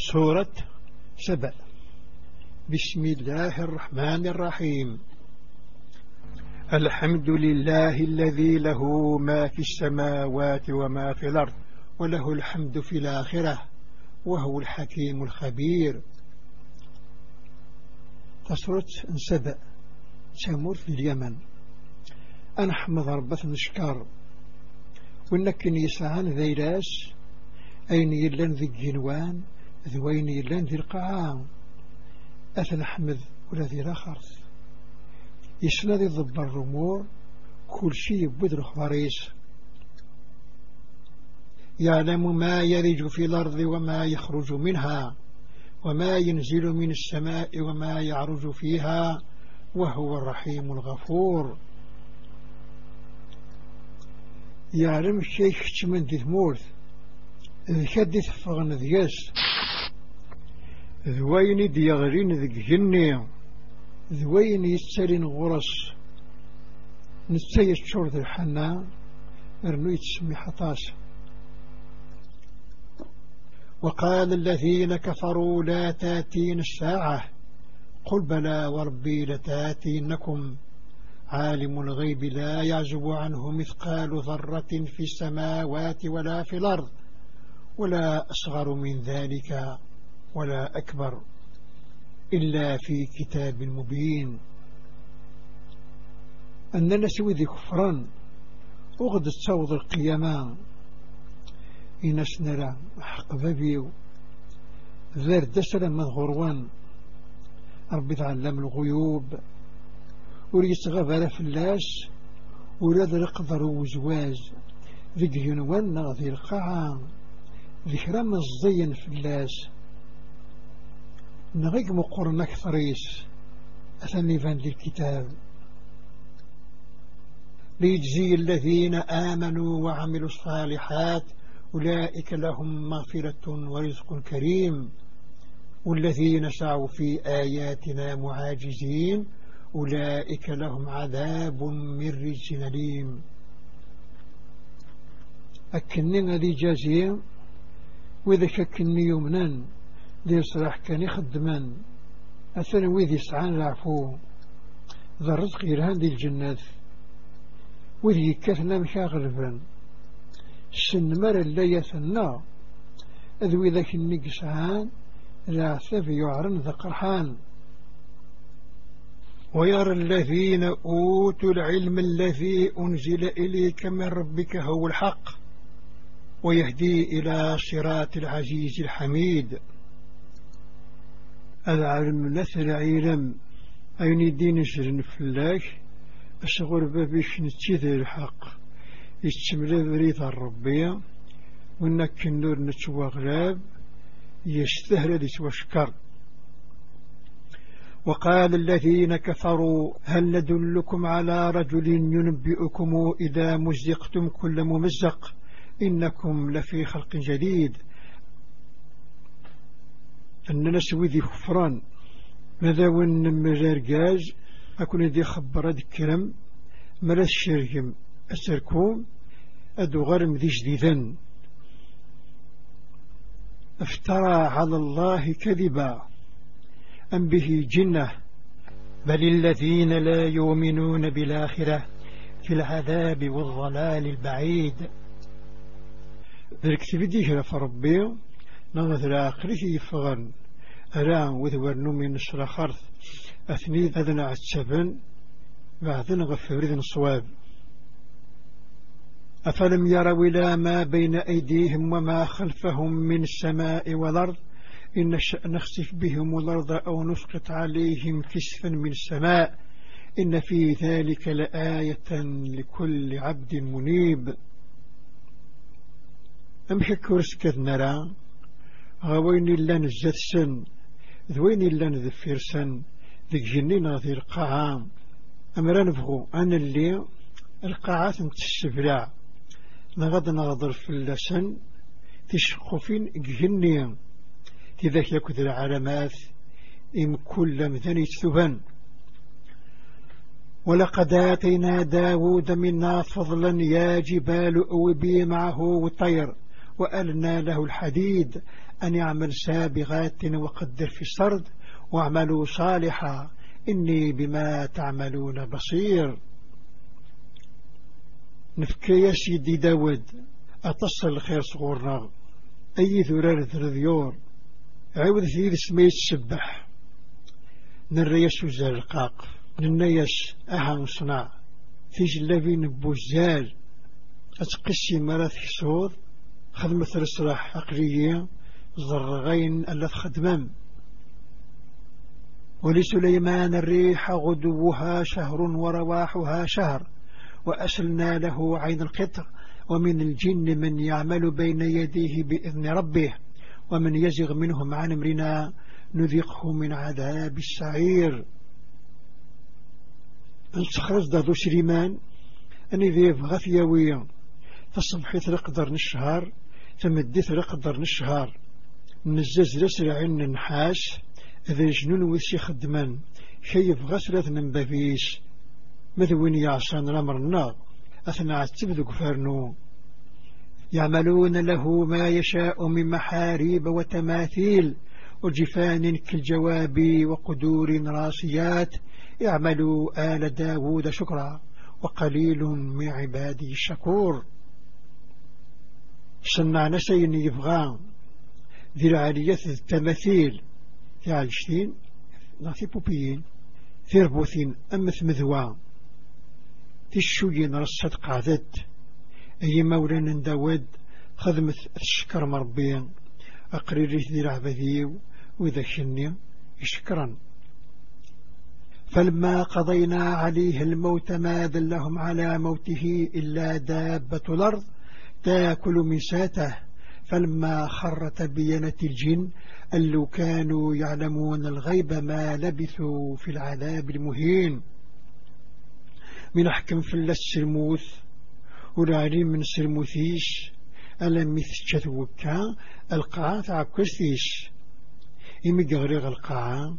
سورة سبأ. بسم الله الرحمن الرحيم. الحمد لله الذي له ما في السماوات وما في الأرض وله الحمد في الآخرة وهو الحكيم الخبير. تصرت سبأ تمر في اليمن. أنا حمد ربة نشكر وإنك يسعان ذيلاس أين يلان ذي الجنوان. ذوين يلان ذي القاعة أثنى حمد ولا ذي الآخرث يسنى ذي ضب الرمور كل شيء بدر خبريس يعلم ما يرج في الأرض وما يخرج منها وما ينزل من السماء وما يعرج فيها وهو الرحيم الغفور. يعلم الشيخ من ذي ثمورث كدي تفغن ذياس ذوين ديغرين جني ذوين يتسالين غرس الشور ذي الحنا مرنو يتسمي حطاس وقال الذين كفروا لا تاتين الساعة قل بلى وربي لتاتينكم عالم الغيب لا يعزب عنه مثقال ذرة في السماوات ولا في الأرض ولا أصغر من ذلك ولا أكبر إلا في كتاب مبين. أننا سوذي كفرا وغد الصوض القيامة. إنس نرى حق بابيو ذار دسل من غروان ربي تعلم الغيوب. وريس غفر فلاس وراد القدر وزواج ذي جنوان ذي القاعة ذكرى مزين فلاس. نغيق مقرن أكثريس أثني فان الكتاب. ليجزي الذين آمنوا وعملوا الصالحات أولئك لهم مغفرة ورزق كريم. والذين سعوا في آياتنا معاجزين أولئك لهم عذاب من رجز أليم. أكننا ذي جازية وإذا شكني يمنان ذي صلاح كان يخدمان. أثنى وإذا يسعان العفو ذا الرزق يرهان ذي الجنات. وإذا يكثنا مشا غلبان السن مر اللي يثنى. أذو إذا كني قسعان العثف يعرن ذا قرحان. ويرى الذين أوتوا العلم الذي أنزل إليك من ربك هو الحق. ويهدي إلى صراط العزيز الحميد. العلم نثر عيلم أين الدين سرن فلاك؟ أشغل بابيش نتيذ الحق. يستمر بريد الربية. وإنك النور نتوى غلاب. يستهل لتوشكر وقال الذين كفروا هل ندلكم على رجل ينبئكم إذا مزقتم كل ممزق؟ إنكم لفي خلق جديد. أننا سوي ذي خفران. ماذا ون مجارجاج أكون ذي خبر ذكرم ملا الشركم؟ أسركم. أدو غرم ذي جديدا. أفترى على الله كذبا. أم به جنة. بل الذين لا يؤمنون بالآخرة في العذاب والضلال البعيد. ذلك تبدي شرف ربي. نغذر عقله يفغن أران وذور نومي نشر خرث. أثني أذن عتشبن بعدن غفر الصواب أفلم يروا إلى ما بين أيديهم وما خلفهم من السماء والأرض؟ إن نخسف بهم الأرض أو نسقط عليهم كسفا من السماء. إن في ذلك لآية لكل عبد منيب. أمشي كورسكت نرى؟ غوين ذوين اللان ذفيرسن ذيك جنين غذي القاعة. أمرا نبغو أنا اللي القاعة تستبلع نغض نغضر في اللسن تشخفين جنين تذاك يكذ العلامات إن كل مثل يتثبن ولقد آتينا داود منا فضلا يا جبال أوبي معه والطير وألنا له الحديد أن يعمل سابغات وقدر في السرد واعملوا صالحا. إني بما تعملون بصير. نفكي يا سيدي داود أتصل الخير صغورنا. أي ذرار ذرذيور عاود ثير سميت سبح نريس وزرقاق ننيس أهان صنع في جلابين بوزال أتقسي مرات حسود خدمة رسراح عقلية زرغين ألف خدمام ولسليمان الريح غدوها شهر ورواحها شهر وأسلنا له عين القطر ومن الجن من يعمل بين يديه بإذن ربه ومن يزغ منهم عن أمرنا نذقه من عذاب السعير. نستخرج دادو سليمان أني ذي بغث يويا تصبحي ترقدر نشهر تمدي ترقدر نشهر نزز لسرع النحاس ذي جنون ويسي خدمان كيف غسلت من بفيس مذوين يعصان النار أثناء التبذق فرنو يعملون له ما يشاء من محاريب وتماثيل وجفان كالجواب وقدور راسيات. اعملوا آل داود شكرا وقليل من عبادي الشكور. صنع نسين يبغى. ذي العالية التماثيل. في عالشتين نعطي بوبيين في ربوثين أمث مذوى. في الشوين رصد قعدت. أي مولانا داود خدمة الشكر مربيا أقريري ذي العبذيو وإذا شني شكرا فلما قضينا عليه الموت ما دلهم على موته إلا دابة الأرض تأكل من ساته. فلما خر تبينت الجن أن لو كانوا يعلمون الغيب ما لبثوا في العذاب المهين. من أحكم في السرموث ولعلم من سرموثيش ألم مثشت وكا القاعة تعكستيش إمي قغريغ القاعة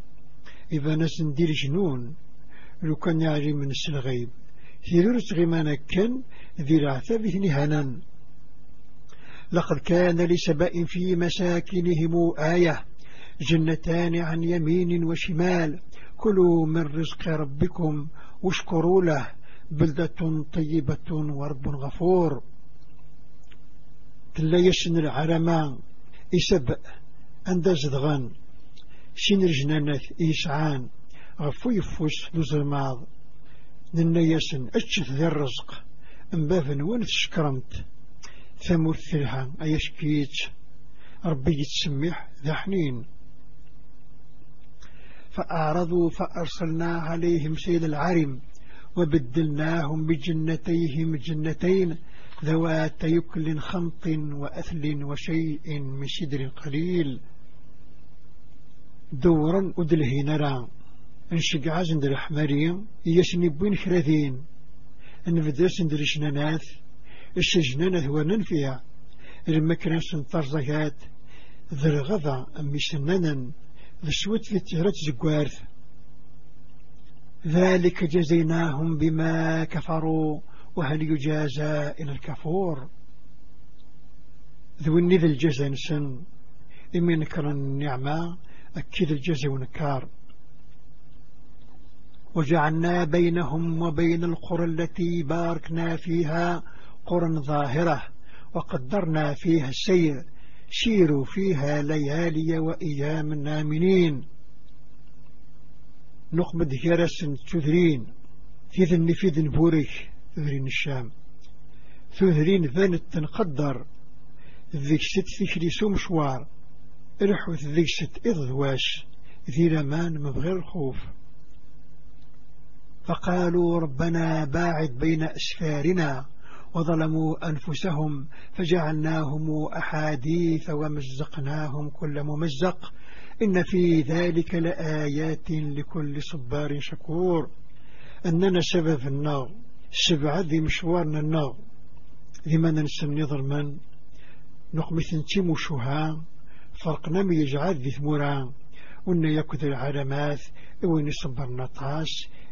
إذا ناس ندير جنون. لو كان يعلم من الغيب ثيرورت غيمانا كان ذي العثاب هنانا لقد كان لسبأ في مساكنهم آية جنتان عن يمين وشمال. كلوا من رزق ربكم واشكروا له. بلدة طيبة ورب غفور. تلا يشن العرمان إسب أندز دغان شين رجنانات إيسعان غفو يفوس لزرماض ننا يسن أجث ذي الرزق. أنبافن وين تشكرمت ثمور ثلها أيشكيت ربي يتسمح ذا حنين. فأعرضوا فأرسلنا عليهم سيد العرم وبدلناهم بجنتيهم جنتين ذوات يكل خمط وأثل وشيء من شدر قليل. دورا أدله نرى انشق عزن الحماري يسني بوين خراثين انفدرس ندرش ناث الشجنانة هو ننفيها المكرن سنطر زكات ذا الغضا أمي سنانا ذا سوت في التهرات زقوارث. ذلك جزيناهم بما كفروا وهل يجازى إلى الكفور؟ ذو النذ الجزا نسن إمي نكر النعمة أكيد الجزا ونكار. وجعلنا بينهم وبين القرى التي باركنا فيها قرى ظاهرة وقدرنا فيها السير سيروا فيها ليالي وإيام نامنين. نقمد جرس تذرين في ذن في ذن بوريك ذرين الشام. ثذرين ذن تنقدر ذيك ست ذكري سومشوار رحوث ذيك ست إضواش ذي لمان مبغير الخوف فقالوا ربنا باعد بين أسفارنا وظلموا أنفسهم فجعلناهم أحاديث ومزقناهم كل ممزق. إن في ذلك لآيات لكل صبار شكور. أننا سبب النار سبعة ذي مشوارنا النار. لما ننسى ظلما نقمث أنتم شها فرقنا ميجعل ذي ثمورا وإن يكذ العلامات وإن صبرنا طاس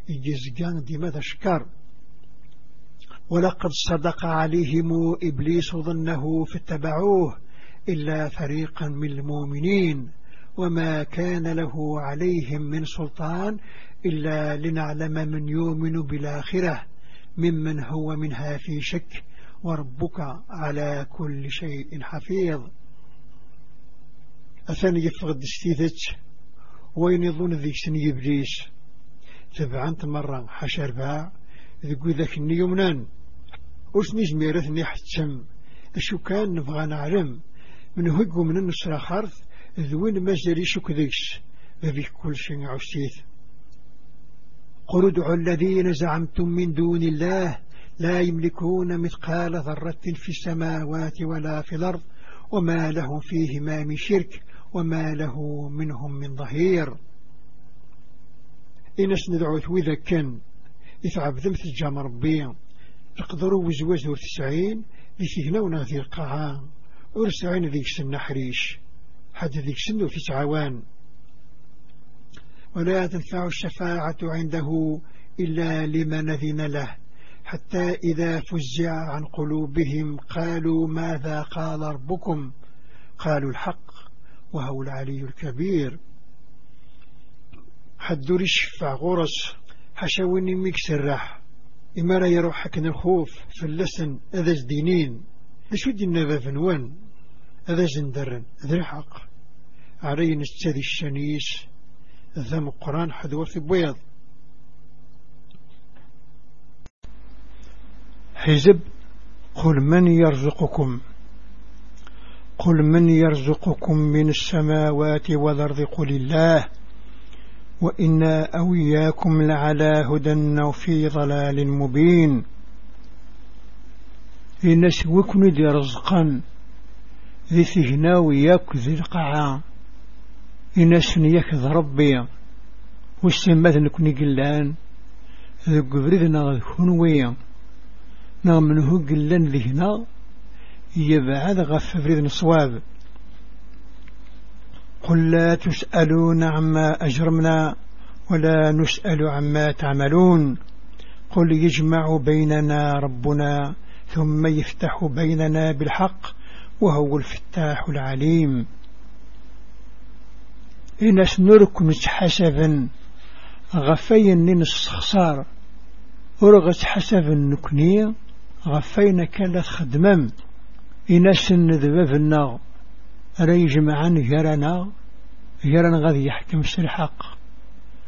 يجزقان دي ماذا شكر. ولقد صدق عليهم إبليس ظنه فاتبعوه إلا فريقا من المؤمنين وما كان له عليهم من سلطان إلا لنعلم من يؤمن بالآخرة ممن هو منها في شك وربك على كل شيء حفيظ. أثني يفقد استيذت وين يظن ذيك سن إبليس؟ تبعنت مرة حشر باع ذكو ذاك النيومنان. وش نجميرثني حتم أشو كان نبغى نعلم؟ من هجو من النصر خارث ذوين ما جري شك ذيش ذي كل شيء عشتيث قل ادعوا الذين زعمتم من دون الله لا يملكون مثقال ذرة في السماوات ولا في الأرض وما لهم فيهما من شرك وما له منهم من ظهير. إنس ندعو وإذا كان يتعب ذمث الجام ربي تقدروا وزواج ذو تسعين لثيثنا في القاعة. ورسعين ذيك سن حريش. حد ذيك سن في تعوان ولا تنفع الشفاعة عنده إلا لمن أذن له. حتى إذا فزع عن قلوبهم قالوا ماذا قال ربكم؟ قالوا الحق وهو العلي الكبير. حد رشفع غرس. حشاوني ميكسرح إما لا يروح حكن الخوف في اللسن أذا جدينين. لشو دينا ذا فنوان أذا زندرن ذا الحق. علي نستذي الشنيس ذا مقران حذور في بيض. حزب قل من يرزقكم؟ قل من يرزقكم من السماوات والأرض قل الله. وإنا أوياكم لعلى هدى أو في ضلال مبين. إن سوكم دي رزقا. ذي ثهنا وياك ذي القاعة إن سنيك ذا ربي. والسمات نكوني قلان ذي قبريدنا ذي خنوية نعم منه قلان ذهنا يبعد غف فريد الصواب قل لا تسألون عما أجرمنا ولا نسأل عما تعملون. قل يجمع بيننا ربنا ثم يفتح بيننا بالحق وهو الفتاح العليم. إن سنرك نتحسبا غفين ننسخصار ورغت حسب النكنية غفين كانت خدمم إناس ذباب النار رأي جمعان جرنا جرنا غادي يحكم الحق.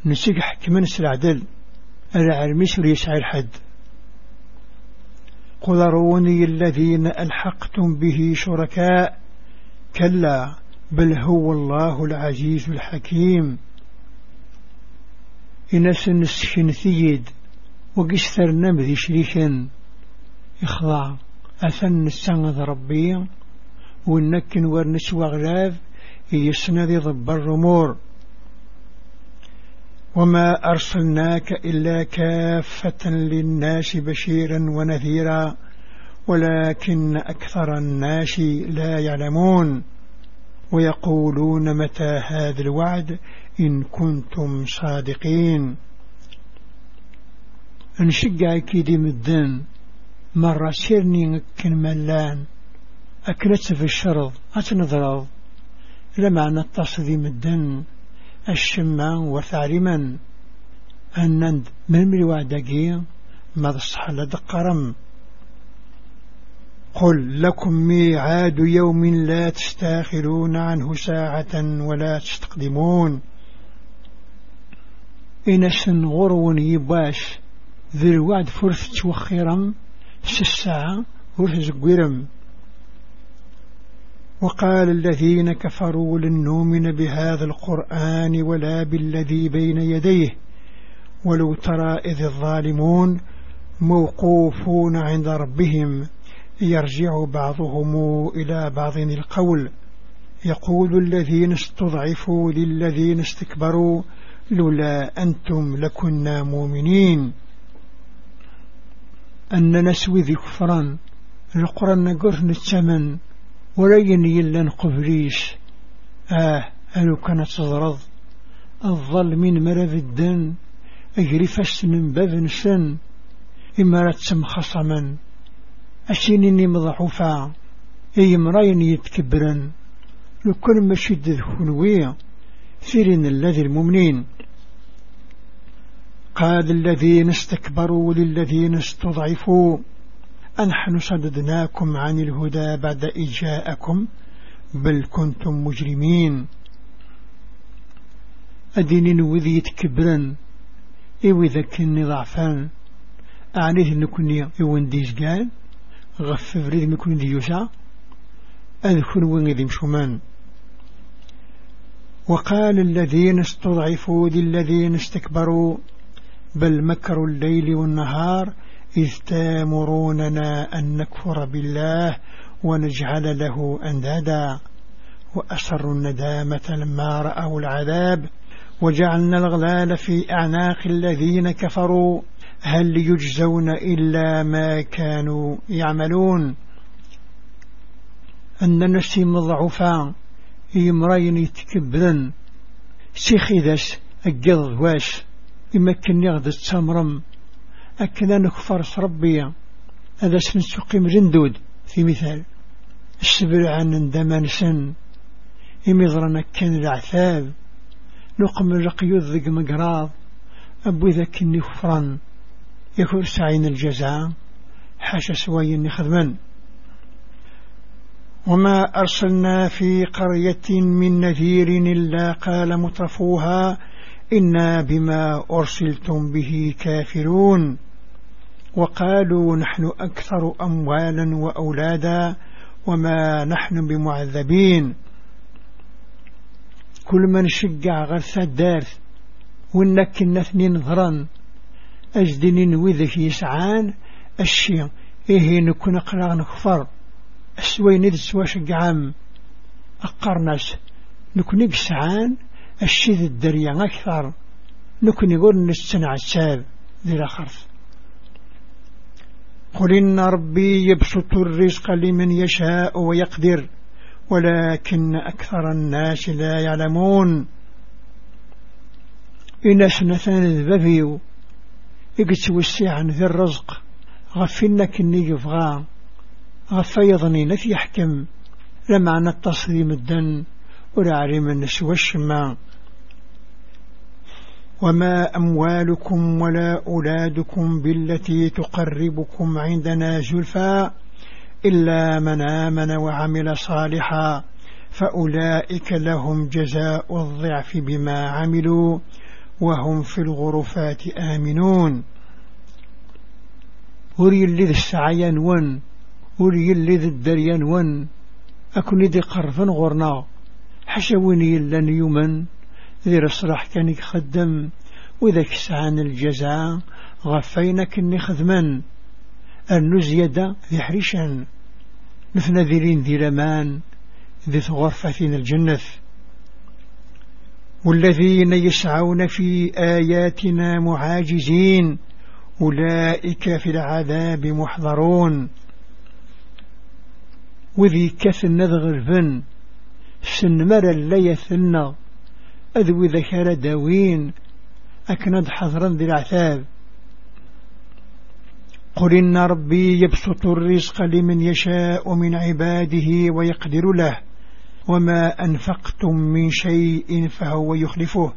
نسيق حكما العدل أنا علميش يسعى الحد. قل روني الذين ألحقتم به شركاء. كلا بل هو الله العزيز الحكيم. إناس نسكن ثيد وقشتر نمذي شريكا إخضاع أثن السنة ربي. ونكن ورنس وغلاف يسند ضب الرمور. وما أرسلناك إلا كافة للناس بشيرا ونذيرا ولكن أكثر الناس لا يعلمون. ويقولون متى هذا الوعد إن كنتم صادقين. انشقع كيدي مدن مرة سيرني كن ملان. أكلت في الشرض أتنظرض لمعنى التصدي مدن الشمع وثعلما أنند من ملوعدقية ماذا الصحة دقرم قل لكم ميعاد يوم لا تستاخرون عنه ساعة ولا تستقدمون. إن سنغرون يباش ذي الوعد فرث توخيرا الساعة ورزق وقال الذين كفروا لن نؤمن بهذا القرآن ولا بالذي بين يديه ولو ترى إذ الظالمون موقوفون عند ربهم يرجع بعضهم إلى بعض القول. يقول الذين استضعفوا للذين استكبروا لولا أنتم لكنا مؤمنين. أن نسوي ذي كفران القرآن نقر نتمن ولين يلا نقبليش. آه ألو كانت تضرض الظل من مرض الدن. أجري فسن باب إما لا تسم خصما أشيني مضعوفا أي مراين يتكبرن. لكل ما شد ذكنوية سيرين الذي المؤمنين. قال الذين استكبروا للذين استضعفوا. أنحن صددناكم عن الهدى بعد إجاءكم بل كنتم مجرمين. أدين وذي يتكبرن إيوي ذكني ضعفان أعنيه نكوني إيوان ديز قال غف فريد مكون دي يوسع أذكر وين ذي مشومان. وقال الذين استضعفوا للذين استكبروا بل مكروا الليل والنهار إذ تامروننا أن نكفر بالله ونجعل له أندادا. وأسروا الندامة لما رأوا العذاب وجعلنا الغلال في أعناق الذين كفروا. هل يجزون إلا ما كانوا يعملون؟ أن نفسي مضعفا يمرين يتكبرن سيخي ذاس أقض واش يمكن يغد التمرم. أكنا نكفر ربي هذا سنسقي مجندود في مثال السبر عن دمان سن يمضرنا كان العثاب نقم الرقيود ذق مقراض أبو ذاك النفران يكون سعين الجزاء حاشا سوي خدما وما أرسلنا في قرية من نذير إلا قال مترفوها إنا بما أرسلتم به كافرون وقالوا نحن أكثر أموالا وأولادا وما نحن بمعذبين كل من شجع غرث الدارث وإنك النثنين ظرا أجدنين وذك يسعان الشيء إيه نكون أقرأ نكفر السوين ندس سوا شجعام أقرناس نكون يسعان الشيء الدريا أكثر. نكون يقول نستنع الساب ذي الأخرث قل إن ربي يبسط الرزق لمن يشاء ويقدر ولكن أكثر الناس لا يعلمون. إن سنتان ذبذيو إقت وسيعا ذي الرزق. غفنك إني يفغى. غفيضني نفي يحكم. لمعنى التصريم الدن ولا علم النسوى الشماء. وما أموالكم ولا أولادكم بالتي تقربكم عندنا زلفى إلا من آمن وعمل صالحا فأولئك لهم جزاء الضعف بما عملوا وهم في الغرفات آمنون. وري اللي ذي السعيان ون وري اللي ذي الدريان ون أكون ذي قرفا غرنا حشوني لن يمن ذي رصرح كان يخدم. وذاك سعان الجزاء غفينك إني خدما النزيدة ذي حريشا مثل ذيرين ذي لمان ذي غرفة الجنة. والذين يسعون في آياتنا معاجزين أولئك في العذاب محضرون. وذي كثن نذغر فن سن مرى الليثن أذوي ذكر داوين. أكند حضرا ذي العذاب قل إن ربي يبسط الرزق لمن يشاء من عباده ويقدر له. وما أنفقتم من شيء فهو يخلفه.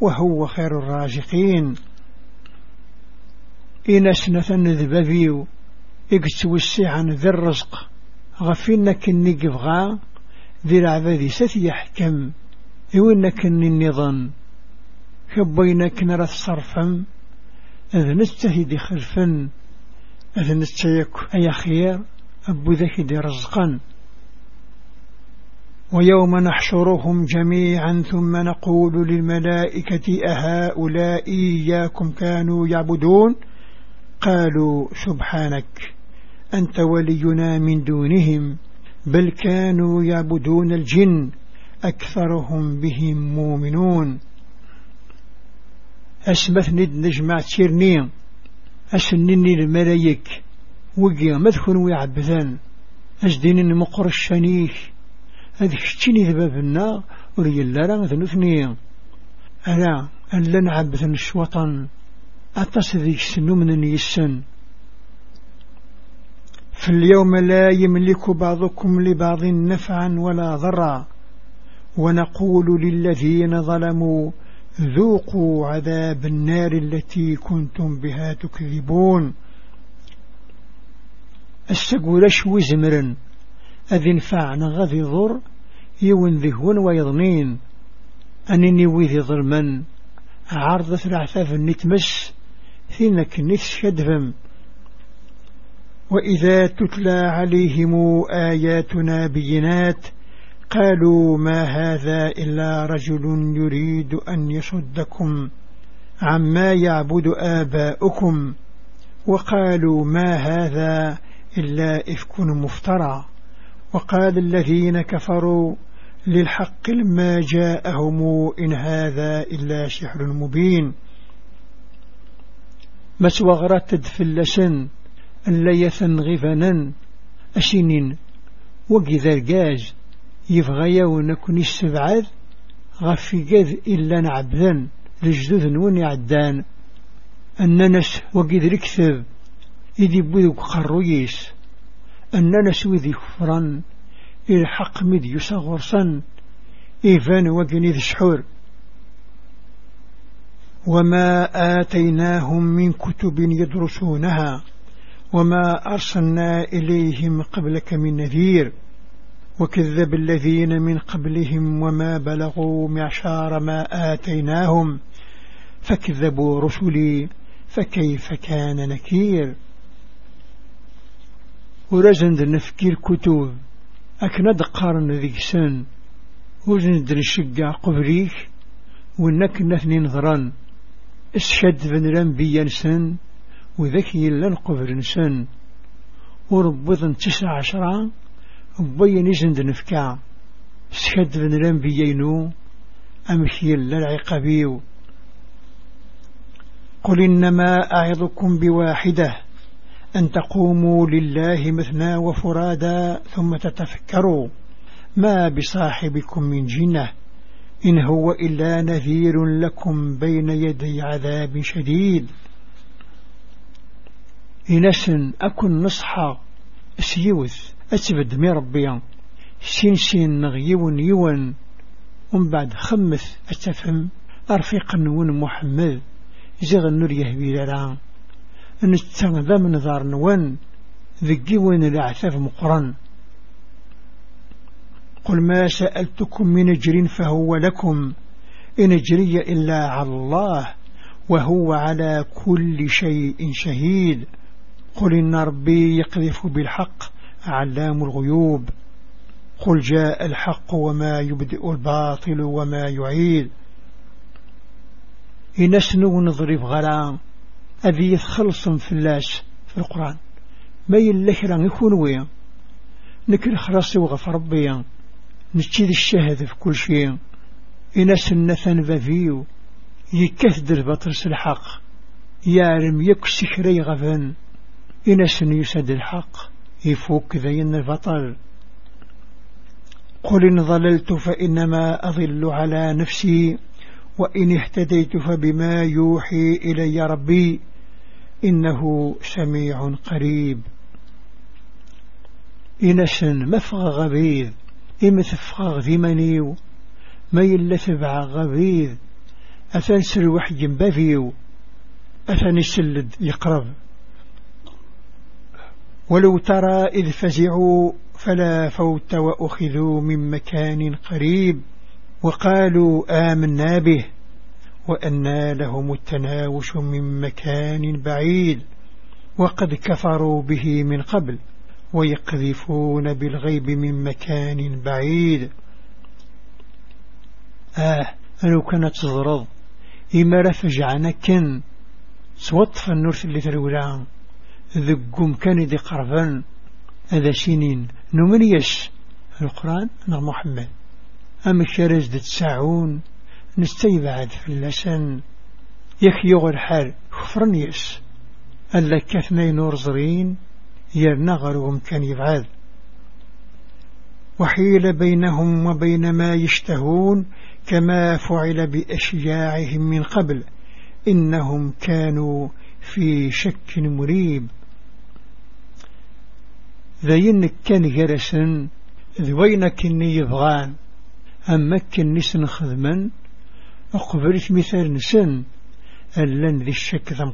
وهو خير الرازقين. إن سنة ذبابيو إقتوسي عن ذي الرزق. غفينك النقفغا ذي العباد ستي إوينك النظام كبينك نرى صرفا إذ نستهدي خلفا إذ نستيك أي خير أبو دي رزقا. ويوم نحشرهم جميعا ثم نقول للملائكة أهؤلاء إياكم كانوا يعبدون؟ قالوا سبحانك أنت ولينا من دونهم بل كانوا يعبدون الجن. أكثرهم بهم مؤمنون. أسمث ند نجمع تيرني أسنني الملايك؟ وقيا مدخن ويعبثان أجدين المقر الشنيش هذيك شتيني ذبابنا وري اللارا ذنثني ألا ألا نعبث الشوطن. أتص ذيك سنو من يسن فاليوم لا يملك بعضكم لبعض نفعا ولا ضرا. ونقول للذين ظلموا ذوقوا عذاب النار التي كنتم بها تكذبون. السقولش وزمرا أذن فعنا غذي ضر يون ذهون ويضنين. أنني وذي ظلما عرضة العثاف النتمس ثينك نث شدفم. وإذا تتلى عليهم آياتنا بينات قالوا ما هذا إلا رجل يريد أن يصدكم عما يعبد آباؤكم. وقالوا ما هذا إلا إفك مفترى. وقال الذين كفروا للحق لما جاءهم إن هذا إلا سحر مبين. مسوغرات تدفلسن أن ليثن غفنا أسنين وقذا الجاز يبغى ونكون السبعاد غفي قذ إلا نعبذن لجدود نون يعدان. أننا وقذ ركثب إذي بذوك خرويس. أننا سوذي كفرا الحق مد يصغرصا إيفان وقني ذي سحور. وما آتيناهم من كتب يدرسونها. وما أرسلنا إليهم قبلك من نذير. وكذب الذين من قبلهم وما بلغوا معشار ما آتيناهم فكذبوا رسلي فكيف كان نكير؟ ورزند نفكير كتب أكند قارن ذيك سن وزند نشقع قبريك ونك نثنين ظران إسشد فنران بيانسن وذكي لن قبر نسن وربضن تسع عشرة بين يزند نفكا سكد فنران بيينو أمشي للعقبيو قل إنما أعظكم بواحدة أن تقوموا لله مثنى وفرادا ثم تتفكروا ما بصاحبكم من جنة إن هو إلا نذير لكم بين يدي عذاب شديد. إنسن أكن نصحى سيوث أتبد مي ربيا سين سين نغيون يون. ومن بعد خمث أتفهم. أرفيق ون محمد. زغ النور يهبي لران نتغذى من ذار نوان ذقي وين العثاف مقرن. قل ما سألتكم من أجر فهو لكم. إن أجري إلا على الله. وهو على كل شيء شهيد. قل إن ربي يقذف بالحق. علام الغيوب. قل جاء الحق وما يبدئ الباطل وما يعيد. إن سنو نضرب غرام أذي يتخلص فلاش في القرآن. ما يلكرا يكون ويا. نكر خلاصي وغف ربيا نتشيد الشهد في كل شيء. إن سنة ففيو يكثدر بطرس الحق. يعلم يكسي كري غفن. إن سن يسد الحق. يفوك ذين البطل. قل إن ضللت فإنما أضل على نفسي وإن اهتديت فبما يوحي إلي ربي إنه سميع قريب. إنسن مفغ غبيذ إمثفغ ذمنيو ما يلتبع غبيذ. أثنسر وحي بفيو أثن السلد يقرب. ولو ترى إذ فزعوا فلا فوت وأخذوا من مكان قريب وقالوا آمنا به وأنى لهم التناوش من مكان بعيد وقد كفروا به من قبل ويقذفون بالغيب من مكان بعيد. آه أنو كانت تضرض إما رفجعنا كن سوطف النور اللي ترولان ذقم كان ذي قربان هذا سنين نمنيش القرآن؟ نغ محمد. أم الشرز دي تساعون نستيبعد في اللسان. يخيغ الحال خفرنيس ألا كثنين ورزرين يرنا غرهم كان يبعاد. وحيل بينهم وبين ما يشتهون كما فعل بأشياعهم من قبل. إنهم كانوا في شك مريب. ذاين كان جرسن ذوين كني يبغان. أما كني سنخدمن أقبلت مثال نسن ألن ذي الشك ذا